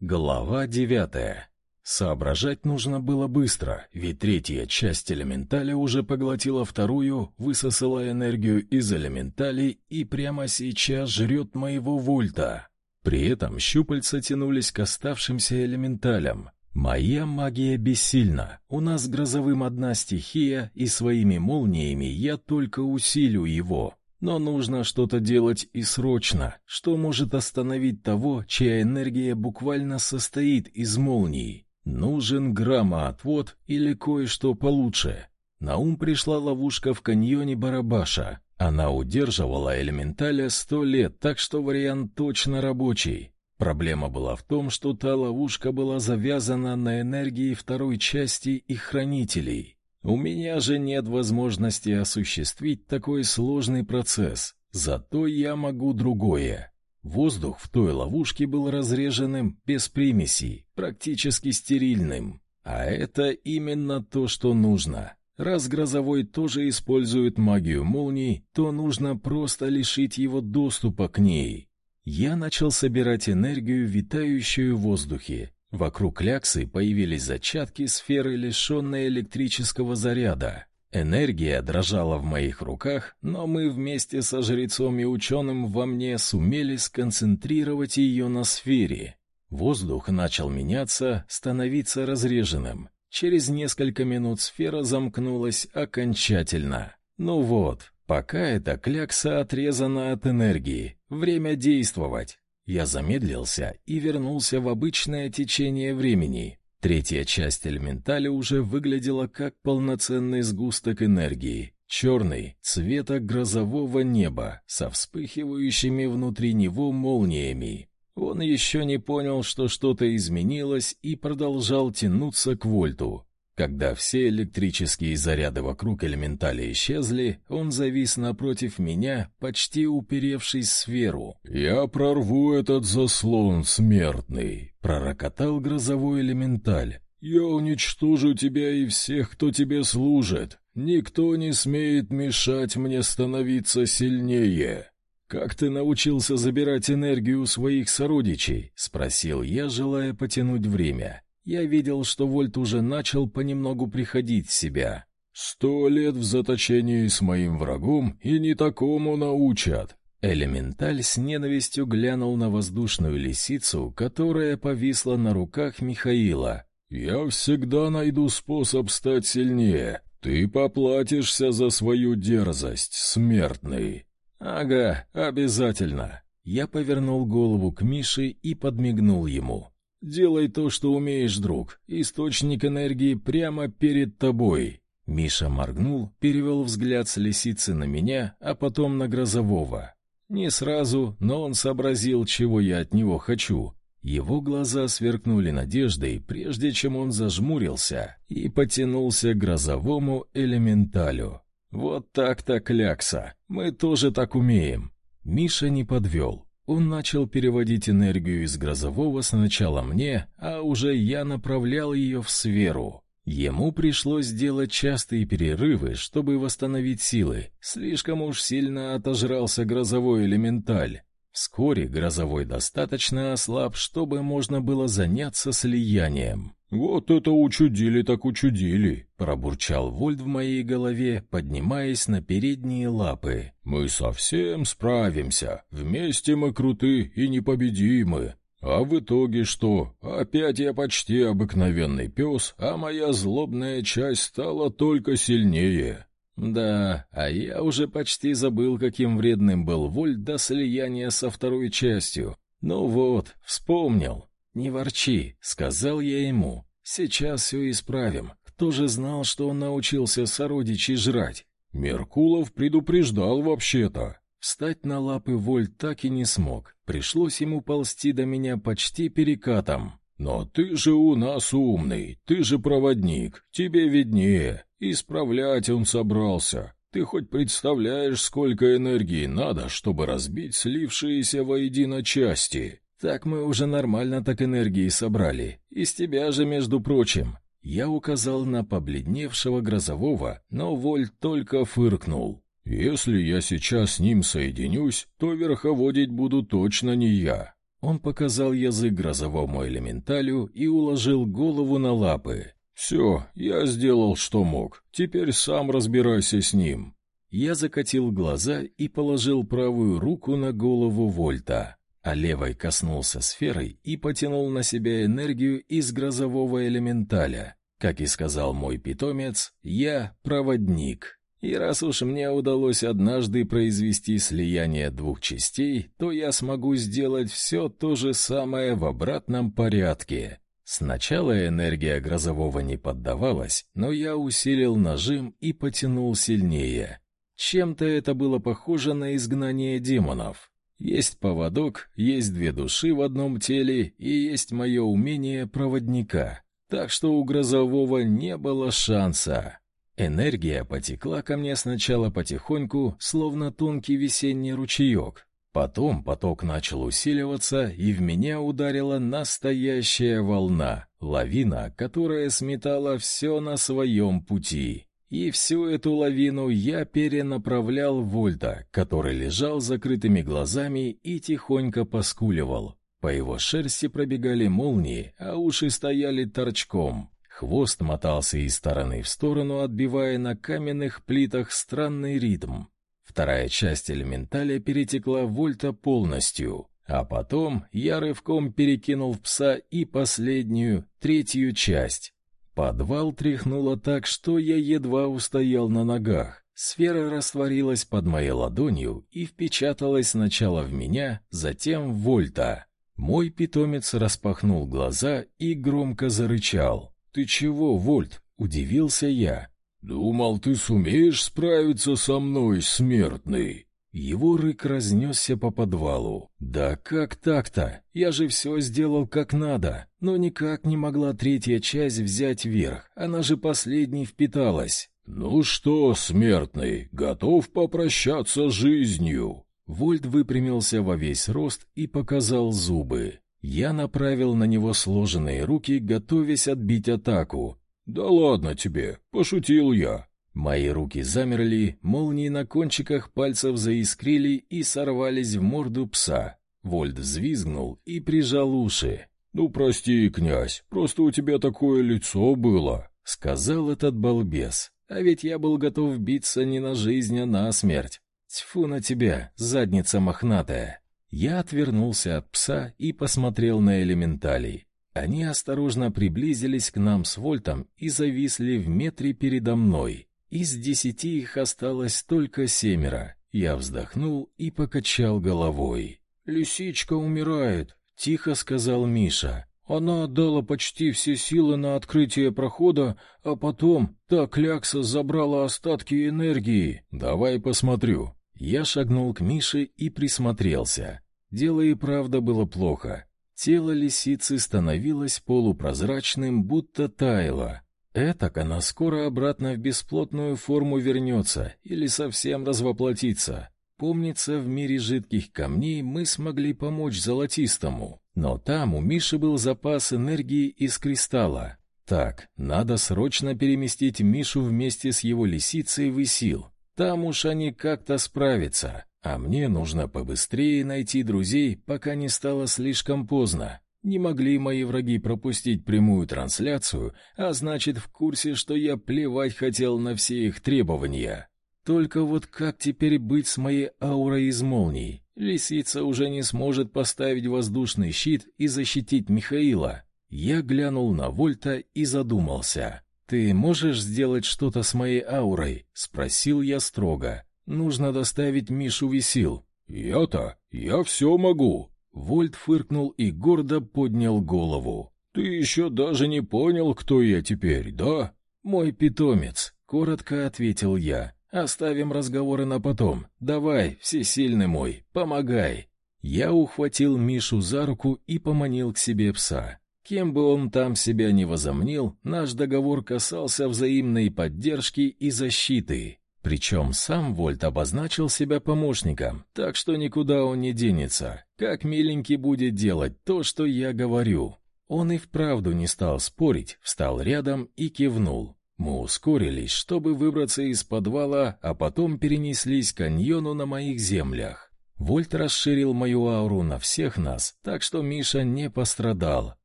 Глава девятая. Соображать нужно было быстро, ведь третья часть элементаля уже поглотила вторую, высосала энергию из элементалей и прямо сейчас жрет моего вольта. При этом щупальца тянулись к оставшимся элементалям. Моя магия бессильна. У нас грозовым одна стихия, и своими молниями я только усилю его. Но нужно что-то делать и срочно, что может остановить того, чья энергия буквально состоит из молний. Нужен граммоотвод или кое-что получше. На ум пришла ловушка в каньоне Барабаша. Она удерживала элементаля сто лет, так что вариант точно рабочий. Проблема была в том, что та ловушка была завязана на энергии второй части и хранителей. У меня же нет возможности осуществить такой сложный процесс, зато я могу другое. Воздух в той ловушке был разреженным, без примесей, практически стерильным. А это именно то, что нужно. Раз Грозовой тоже использует магию молний, то нужно просто лишить его доступа к ней. Я начал собирать энергию, витающую в воздухе, Вокруг кляксы появились зачатки сферы, лишенной электрического заряда. Энергия дрожала в моих руках, но мы вместе со жрецом и ученым во мне сумели сконцентрировать ее на сфере. Воздух начал меняться, становиться разреженным. Через несколько минут сфера замкнулась окончательно. Ну вот, пока эта клякса отрезана от энергии, время действовать. Я замедлился и вернулся в обычное течение времени. Третья часть элементали уже выглядела как полноценный сгусток энергии, черный, цвета грозового неба, со вспыхивающими внутри него молниями. Он еще не понял, что что-то изменилось, и продолжал тянуться к вольту. Когда все электрические заряды вокруг элементали исчезли, он завис напротив меня, почти уперевшись в сферу. «Я прорву этот заслон, смертный!» — пророкотал грозовой элементаль. «Я уничтожу тебя и всех, кто тебе служит. Никто не смеет мешать мне становиться сильнее». «Как ты научился забирать энергию у своих сородичей?» — спросил я, желая потянуть время. Я видел, что Вольт уже начал понемногу приходить в себя. «Сто лет в заточении с моим врагом, и не такому научат!» Элементаль с ненавистью глянул на воздушную лисицу, которая повисла на руках Михаила. «Я всегда найду способ стать сильнее. Ты поплатишься за свою дерзость, смертный». «Ага, обязательно». Я повернул голову к Мише и подмигнул ему. Делай то, что умеешь, друг. Источник энергии прямо перед тобой. Миша моргнул, перевел взгляд с лисицы на меня, а потом на Грозового. Не сразу, но он сообразил, чего я от него хочу. Его глаза сверкнули надеждой, прежде чем он зажмурился и потянулся к грозовому элементалю. Вот так-то клякса. Мы тоже так умеем. Миша не подвел. Он начал переводить энергию из грозового сначала мне, а уже я направлял ее в сферу. Ему пришлось сделать частые перерывы, чтобы восстановить силы. Слишком уж сильно отожрался грозовой элементаль. Вскоре грозовой достаточно ослаб, чтобы можно было заняться слиянием. «Вот это учудили так учудили!» — пробурчал Вольт в моей голове, поднимаясь на передние лапы. «Мы совсем справимся. Вместе мы круты и непобедимы. А в итоге что? Опять я почти обыкновенный пес, а моя злобная часть стала только сильнее». «Да, а я уже почти забыл, каким вредным был Вольт до слияния со второй частью. Ну вот, вспомнил. «Не ворчи», — сказал я ему. «Сейчас все исправим. Кто же знал, что он научился сородичей жрать?» «Меркулов предупреждал вообще-то». Встать на лапы Вольт так и не смог. Пришлось ему ползти до меня почти перекатом. «Но ты же у нас умный, ты же проводник, тебе виднее. Исправлять он собрался. Ты хоть представляешь, сколько энергии надо, чтобы разбить слившиеся воедино части?» Так мы уже нормально так энергии собрали. Из тебя же, между прочим. Я указал на побледневшего грозового, но Воль только фыркнул. Если я сейчас с ним соединюсь, то верховодить буду точно не я. Он показал язык грозовому элементалю и уложил голову на лапы. «Все, я сделал, что мог. Теперь сам разбирайся с ним». Я закатил глаза и положил правую руку на голову Вольта, а левой коснулся сферой и потянул на себя энергию из грозового элементаля. Как и сказал мой питомец, я проводник. И раз уж мне удалось однажды произвести слияние двух частей, то я смогу сделать все то же самое в обратном порядке. Сначала энергия грозового не поддавалась, но я усилил нажим и потянул сильнее. Чем-то это было похоже на изгнание демонов. Есть поводок, есть две души в одном теле и есть мое умение проводника. Так что у грозового не было шанса. Энергия потекла ко мне сначала потихоньку, словно тонкий весенний ручеек. Потом поток начал усиливаться, и в меня ударила настоящая волна, лавина, которая сметала все на своем пути. И всю эту лавину я перенаправлял Вольта, который лежал закрытыми глазами и тихонько поскуливал. По его шерсти пробегали молнии, а уши стояли торчком. Хвост мотался из стороны в сторону, отбивая на каменных плитах странный ритм. Вторая часть элементаля перетекла вольта полностью, а потом я рывком перекинул в пса и последнюю, третью часть. Подвал тряхнуло так, что я едва устоял на ногах. Сфера растворилась под моей ладонью и впечаталась сначала в меня, затем в вольта. Мой питомец распахнул глаза и громко зарычал. «Ты чего, Вольт?» — удивился я. «Думал, ты сумеешь справиться со мной, смертный?» Его рык разнесся по подвалу. «Да как так-то? Я же все сделал как надо, но никак не могла третья часть взять верх, она же последней впиталась». «Ну что, смертный, готов попрощаться с жизнью?» Вольт выпрямился во весь рост и показал зубы. Я направил на него сложенные руки, готовясь отбить атаку. «Да ладно тебе, пошутил я». Мои руки замерли, молнии на кончиках пальцев заискрили и сорвались в морду пса. Вольд взвизгнул и прижал уши. «Ну, прости, князь, просто у тебя такое лицо было», — сказал этот балбес. «А ведь я был готов биться не на жизнь, а на смерть. Тьфу на тебя, задница мохнатая!» Я отвернулся от пса и посмотрел на элементалей. Они осторожно приблизились к нам с Вольтом и зависли в метре передо мной. Из десяти их осталось только семеро. Я вздохнул и покачал головой. «Лисичка умирает», — тихо сказал Миша. «Она отдала почти все силы на открытие прохода, а потом та клякса забрала остатки энергии. Давай посмотрю». Я шагнул к Мише и присмотрелся. Дело и правда было плохо. Тело лисицы становилось полупрозрачным, будто таяло. Этак она скоро обратно в бесплотную форму вернется или совсем развоплотится. Помнится, в мире жидких камней мы смогли помочь золотистому, но там у Миши был запас энергии из кристалла. Так, надо срочно переместить Мишу вместе с его лисицей в Исил. Там уж они как-то справятся. А мне нужно побыстрее найти друзей, пока не стало слишком поздно. Не могли мои враги пропустить прямую трансляцию, а значит, в курсе, что я плевать хотел на все их требования. Только вот как теперь быть с моей аурой из молний? Лисица уже не сможет поставить воздушный щит и защитить Михаила. Я глянул на Вольта и задумался. «Ты можешь сделать что-то с моей аурой?» — спросил я строго. Нужно доставить Мишу Висил. Я-то, я все могу. Вольт фыркнул и гордо поднял голову. Ты еще даже не понял, кто я теперь, да? Мой питомец, коротко ответил я. Оставим разговоры на потом. Давай, всесильный мой, помогай. Я ухватил Мишу за руку и поманил к себе пса. Кем бы он там себя ни возомнил, наш договор касался взаимной поддержки и защиты. Причем сам Вольт обозначил себя помощником, так что никуда он не денется. Как миленький будет делать то, что я говорю. Он и вправду не стал спорить, встал рядом и кивнул. Мы ускорились, чтобы выбраться из подвала, а потом перенеслись к каньону на моих землях. Вольт расширил мою ауру на всех нас, так что Миша не пострадал.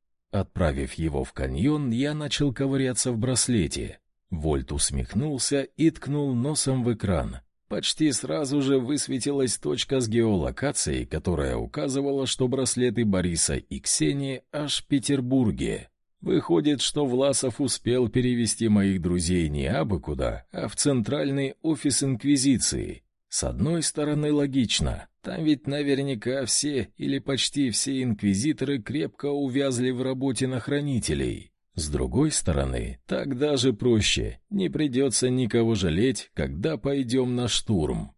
Отправив его в каньон, я начал ковыряться в браслете. Вольт усмехнулся и ткнул носом в экран. Почти сразу же высветилась точка с геолокацией, которая указывала, что браслеты Бориса и Ксении аж в Петербурге. Выходит, что Власов успел перевести моих друзей не абы куда, а в центральный офис Инквизиции. С одной стороны, логично. Там ведь наверняка все или почти все инквизиторы крепко увязли в работе на хранителей. С другой стороны, так даже проще. Не придется никого жалеть, когда пойдем на штурм.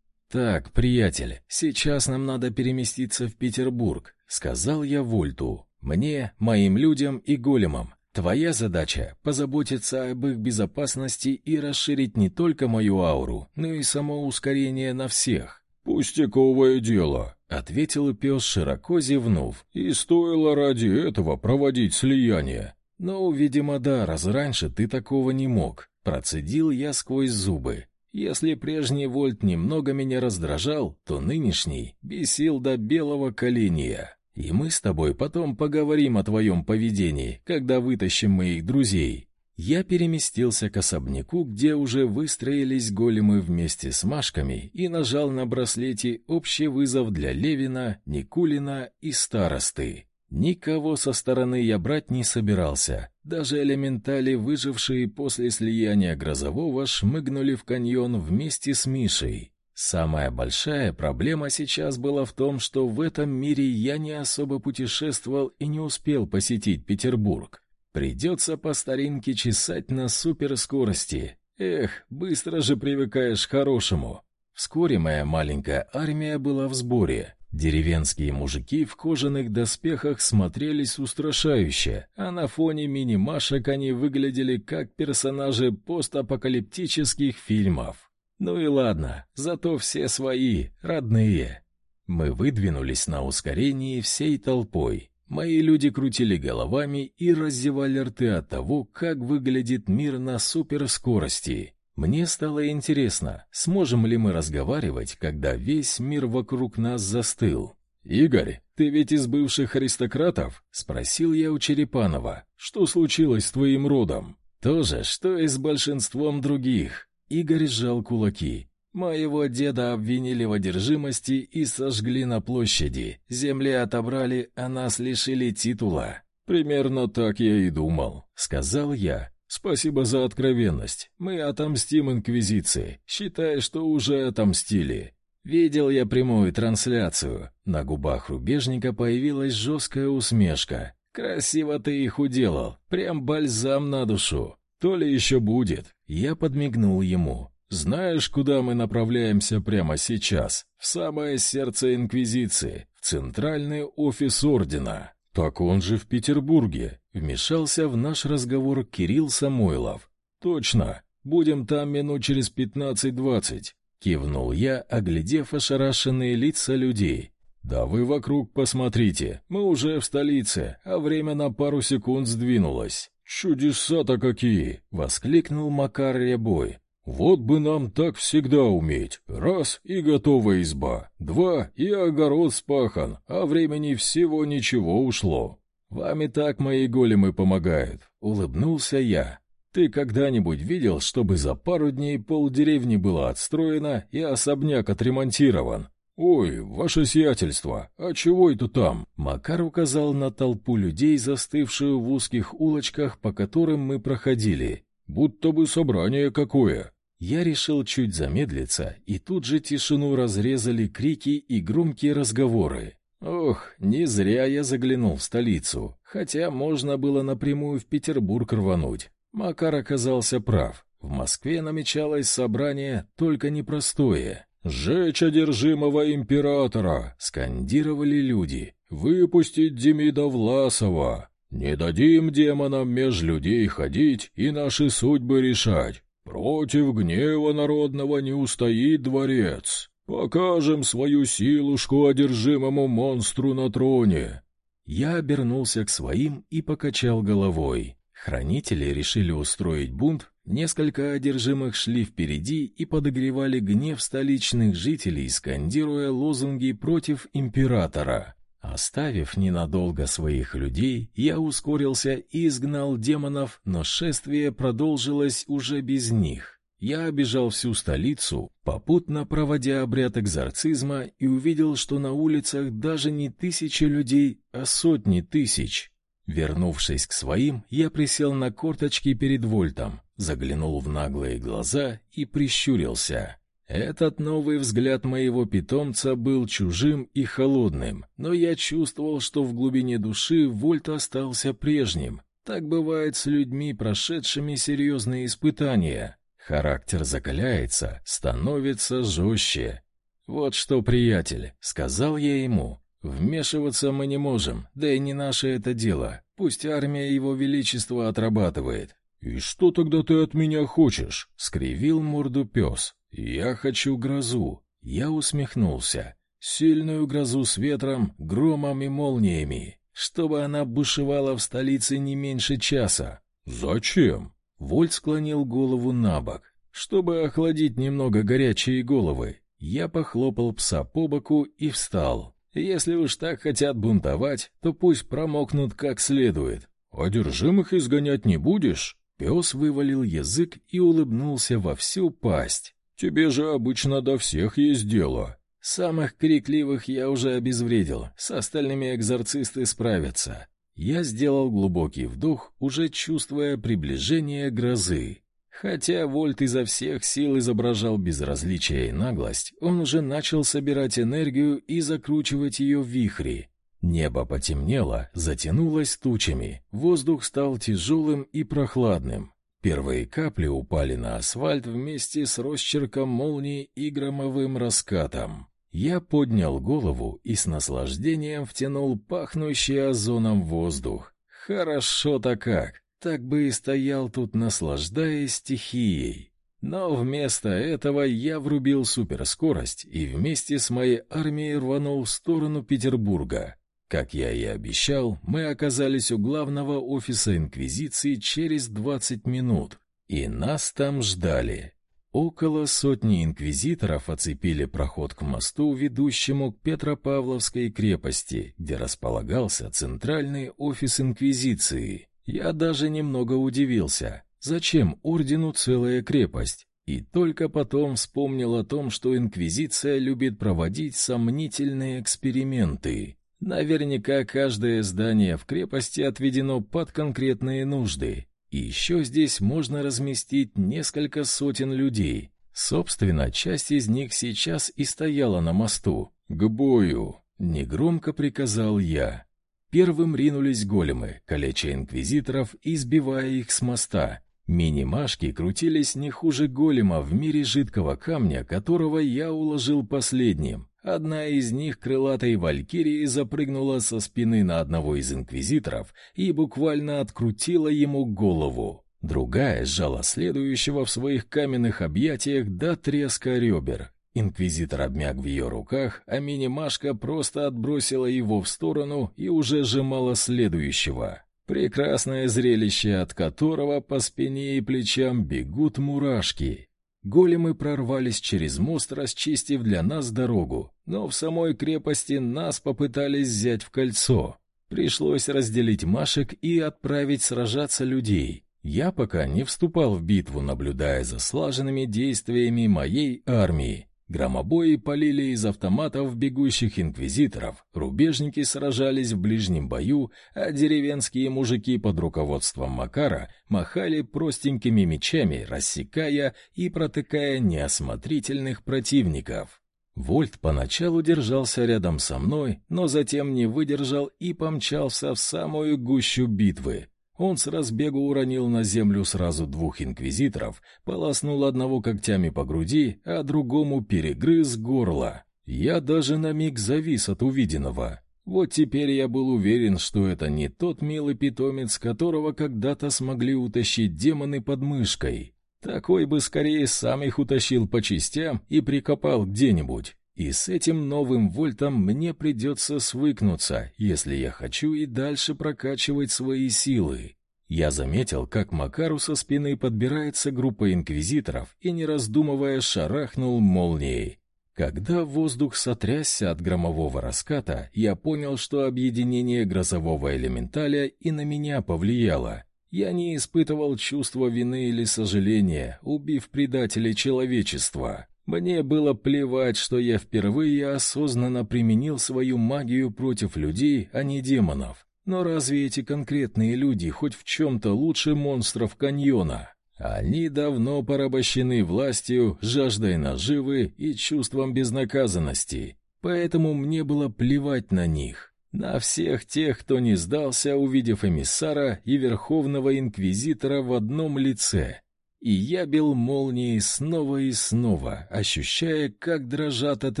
Так, приятель, сейчас нам надо переместиться в Петербург, сказал я Вольту. Мне, моим людям и големам. Твоя задача позаботиться об их безопасности и расширить не только мою ауру, но и само ускорение на всех. Пустяковое дело, ответил пес широко зевнув. И стоило ради этого проводить слияние. «Ну, видимо, да, раз раньше ты такого не мог», — процедил я сквозь зубы. «Если прежний Вольт немного меня раздражал, то нынешний бесил до белого коленя. И мы с тобой потом поговорим о твоем поведении, когда вытащим моих друзей». Я переместился к особняку, где уже выстроились големы вместе с Машками, и нажал на браслете общий вызов для Левина, Никулина и старосты. Никого со стороны я брать не собирался. Даже элементали, выжившие после слияния грозового, шмыгнули в каньон вместе с Мишей. Самая большая проблема сейчас была в том, что в этом мире я не особо путешествовал и не успел посетить Петербург. Придется по старинке чесать на суперскорости. Эх, быстро же привыкаешь к хорошему. Вскоре моя маленькая армия была в сборе. Деревенские мужики в кожаных доспехах смотрелись устрашающе, а на фоне мини-машек они выглядели как персонажи постапокалиптических фильмов. Ну и ладно, зато все свои, родные. Мы выдвинулись на ускорении всей толпой. Мои люди крутили головами и раздевали рты от того, как выглядит мир на суперскорости. Мне стало интересно, сможем ли мы разговаривать, когда весь мир вокруг нас застыл. «Игорь, ты ведь из бывших аристократов?» — спросил я у Черепанова. «Что случилось с твоим родом?» «То же, что и с большинством других». Игорь сжал кулаки. «Моего деда обвинили в одержимости и сожгли на площади. Земли отобрали, а нас лишили титула». «Примерно так я и думал», — сказал я. Спасибо за откровенность. Мы отомстим инквизиции. Считай, что уже отомстили. Видел я прямую трансляцию. На губах рубежника появилась жесткая усмешка. Красиво ты их уделал. Прям бальзам на душу. То ли еще будет. Я подмигнул ему. Знаешь, куда мы направляемся прямо сейчас? В самое сердце инквизиции, в центральный офис ордена. Так он же в Петербурге. Вмешался в наш разговор Кирилл Самойлов. «Точно, будем там минут через пятнадцать-двадцать», — кивнул я, оглядев ошарашенные лица людей. «Да вы вокруг посмотрите, мы уже в столице, а время на пару секунд сдвинулось». «Чудеса-то какие!» — воскликнул Макар Рябой. «Вот бы нам так всегда уметь. Раз — и готова изба. Два — и огород спахан, а времени всего ничего ушло. «Вам и так мои големы помогают», — улыбнулся я. «Ты когда-нибудь видел, чтобы за пару дней полдеревни было отстроено и особняк отремонтирован?» «Ой, ваше сиятельство, а чего это там?» Макар указал на толпу людей, застывшую в узких улочках, по которым мы проходили. «Будто бы собрание какое!» Я решил чуть замедлиться, и тут же тишину разрезали крики и громкие разговоры. Ох, не зря я заглянул в столицу, хотя можно было напрямую в Петербург рвануть. Макар оказался прав. В Москве намечалось собрание, только непростое. «Сжечь одержимого императора!» — скандировали люди. «Выпустить Демида Власова! Не дадим демонам меж людей ходить и наши судьбы решать! Против гнева народного не устоит дворец!» Покажем свою силушку одержимому монстру на троне. Я обернулся к своим и покачал головой. Хранители решили устроить бунт, Несколько одержимых шли впереди и подогревали гнев столичных жителей, скандируя лозунги против императора. Оставив ненадолго своих людей, я ускорился и изгнал демонов, но шествие продолжилось уже без них. Я обежал всю столицу, попутно проводя обряд экзорцизма, и увидел, что на улицах даже не тысячи людей, а сотни тысяч. Вернувшись к своим, я присел на корточки перед Вольтом, заглянул в наглые глаза и прищурился. Этот новый взгляд моего питомца был чужим и холодным, но я чувствовал, что в глубине души Вольт остался прежним. Так бывает с людьми, прошедшими серьезные испытания. Характер закаляется, становится жестче. «Вот что, приятель», — сказал я ему, — «вмешиваться мы не можем, да и не наше это дело. Пусть армия его величества отрабатывает». «И что тогда ты от меня хочешь?» — скривил морду пес. «Я хочу грозу». Я усмехнулся. Сильную грозу с ветром, громом и молниями, чтобы она бушевала в столице не меньше часа. «Зачем?» Вольт склонил голову на бок, чтобы охладить немного горячие головы. Я похлопал пса по боку и встал. Если уж так хотят бунтовать, то пусть промокнут как следует. «Одержимых изгонять не будешь?» Пес вывалил язык и улыбнулся во всю пасть. «Тебе же обычно до всех есть дело». «Самых крикливых я уже обезвредил, с остальными экзорцисты справятся. Я сделал глубокий вдох, уже чувствуя приближение грозы. Хотя Вольт изо всех сил изображал безразличие и наглость, он уже начал собирать энергию и закручивать ее в вихри. Небо потемнело, затянулось тучами, воздух стал тяжелым и прохладным. Первые капли упали на асфальт вместе с росчерком молнии и громовым раскатом. Я поднял голову и с наслаждением втянул пахнущий озоном воздух. Хорошо-то как! Так бы и стоял тут, наслаждаясь стихией. Но вместо этого я врубил суперскорость и вместе с моей армией рванул в сторону Петербурга. Как я и обещал, мы оказались у главного офиса Инквизиции через 20 минут, и нас там ждали. Около сотни инквизиторов оцепили проход к мосту, ведущему к Петропавловской крепости, где располагался центральный офис инквизиции. Я даже немного удивился, зачем ордену целая крепость, и только потом вспомнил о том, что инквизиция любит проводить сомнительные эксперименты. Наверняка каждое здание в крепости отведено под конкретные нужды, и еще здесь можно разместить несколько сотен людей. Собственно, часть из них сейчас и стояла на мосту. «К бою!» — негромко приказал я. Первым ринулись големы, калеча инквизиторов и сбивая их с моста. Мини-машки крутились не хуже голема в мире жидкого камня, которого я уложил последним. Одна из них, крылатой валькирией, запрыгнула со спины на одного из инквизиторов и буквально открутила ему голову. Другая сжала следующего в своих каменных объятиях до треска ребер. Инквизитор обмяк в ее руках, а мини-машка просто отбросила его в сторону и уже сжимала следующего. Прекрасное зрелище, от которого по спине и плечам бегут мурашки. Големы прорвались через мост, расчистив для нас дорогу, но в самой крепости нас попытались взять в кольцо. Пришлось разделить машек и отправить сражаться людей. Я пока не вступал в битву, наблюдая за слаженными действиями моей армии. Громобои полили из автоматов бегущих инквизиторов, рубежники сражались в ближнем бою, а деревенские мужики под руководством Макара махали простенькими мечами, рассекая и протыкая неосмотрительных противников. Вольт поначалу держался рядом со мной, но затем не выдержал и помчался в самую гущу битвы. Он с разбегу уронил на землю сразу двух инквизиторов, полоснул одного когтями по груди, а другому перегрыз горло. Я даже на миг завис от увиденного. Вот теперь я был уверен, что это не тот милый питомец, которого когда-то смогли утащить демоны под мышкой. Такой бы скорее сам их утащил по частям и прикопал где-нибудь. И с этим новым вольтом мне придется свыкнуться, если я хочу и дальше прокачивать свои силы. Я заметил, как Макару со спины подбирается группа инквизиторов и, не раздумывая, шарахнул молнией. Когда воздух сотрясся от громового раската, я понял, что объединение грозового элементаля и на меня повлияло. Я не испытывал чувства вины или сожаления, убив предателей человечества. Мне было плевать, что я впервые осознанно применил свою магию против людей, а не демонов. Но разве эти конкретные люди хоть в чем-то лучше монстров каньона? Они давно порабощены властью, жаждой наживы и чувством безнаказанности, поэтому мне было плевать на них, на всех тех, кто не сдался, увидев эмиссара и верховного инквизитора в одном лице. И я бил молнии снова и снова, ощущая, как дрожат от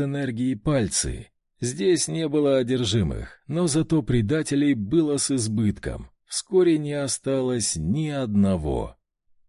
энергии пальцы. Здесь не было одержимых, но зато предателей было с избытком. Вскоре не осталось ни одного.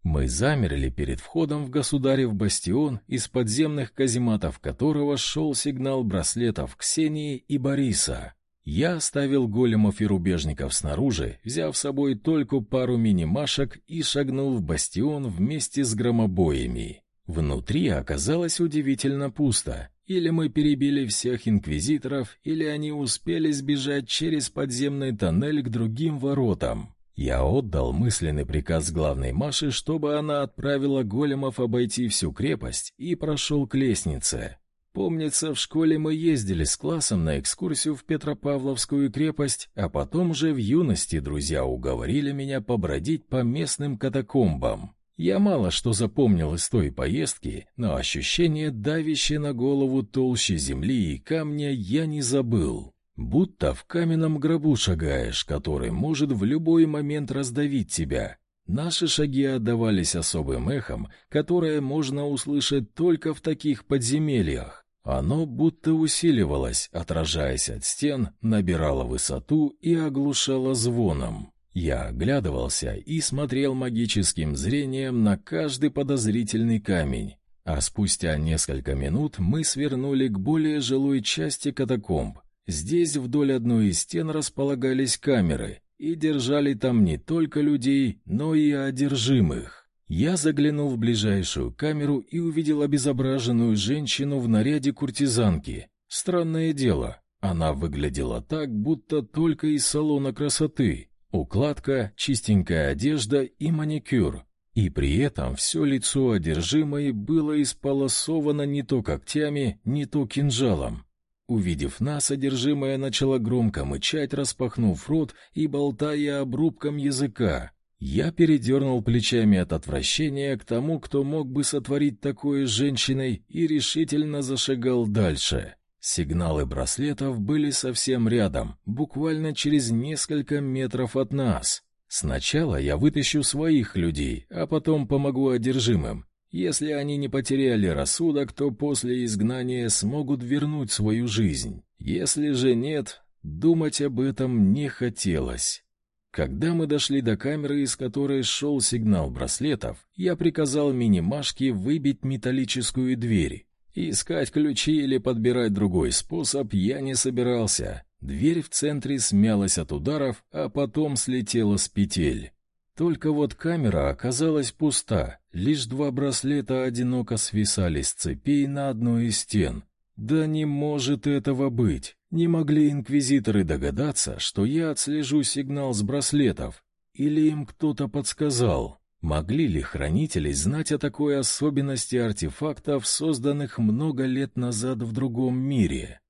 Мы замерли перед входом в государев бастион, из подземных казематов которого шел сигнал браслетов Ксении и Бориса. Я оставил големов и рубежников снаружи, взяв с собой только пару мини-машек и шагнул в бастион вместе с громобоями. Внутри оказалось удивительно пусто. Или мы перебили всех инквизиторов, или они успели сбежать через подземный тоннель к другим воротам. Я отдал мысленный приказ главной Маше, чтобы она отправила големов обойти всю крепость и прошел к лестнице. Помнится, в школе мы ездили с классом на экскурсию в Петропавловскую крепость, а потом же в юности друзья уговорили меня побродить по местным катакомбам. Я мало что запомнил из той поездки, но ощущение давящее на голову толщи земли и камня я не забыл. Будто в каменном гробу шагаешь, который может в любой момент раздавить тебя. Наши шаги отдавались особым эхом, которое можно услышать только в таких подземельях. Оно будто усиливалось, отражаясь от стен, набирало высоту и оглушало звоном. Я оглядывался и смотрел магическим зрением на каждый подозрительный камень. А спустя несколько минут мы свернули к более жилой части катакомб, Здесь вдоль одной из стен располагались камеры, и держали там не только людей, но и одержимых. Я заглянул в ближайшую камеру и увидел обезображенную женщину в наряде куртизанки. Странное дело, она выглядела так, будто только из салона красоты. Укладка, чистенькая одежда и маникюр. И при этом все лицо одержимой было исполосовано не то когтями, не то кинжалом. Увидев нас, содержимое начало громко мычать, распахнув рот и болтая обрубком языка. Я передернул плечами от отвращения к тому, кто мог бы сотворить такое с женщиной, и решительно зашагал дальше. Сигналы браслетов были совсем рядом, буквально через несколько метров от нас. Сначала я вытащу своих людей, а потом помогу одержимым. Если они не потеряли рассудок, то после изгнания смогут вернуть свою жизнь. Если же нет, думать об этом не хотелось. Когда мы дошли до камеры, из которой шел сигнал браслетов, я приказал мини-машке выбить металлическую дверь. Искать ключи или подбирать другой способ я не собирался. Дверь в центре смялась от ударов, а потом слетела с петель. Только вот камера оказалась пуста, лишь два браслета одиноко свисали с цепей на одной из стен. Да не может этого быть. Не могли инквизиторы догадаться, что я отслежу сигнал с браслетов, или им кто-то подсказал. Могли ли хранители знать о такой особенности артефактов, созданных много лет назад в другом мире?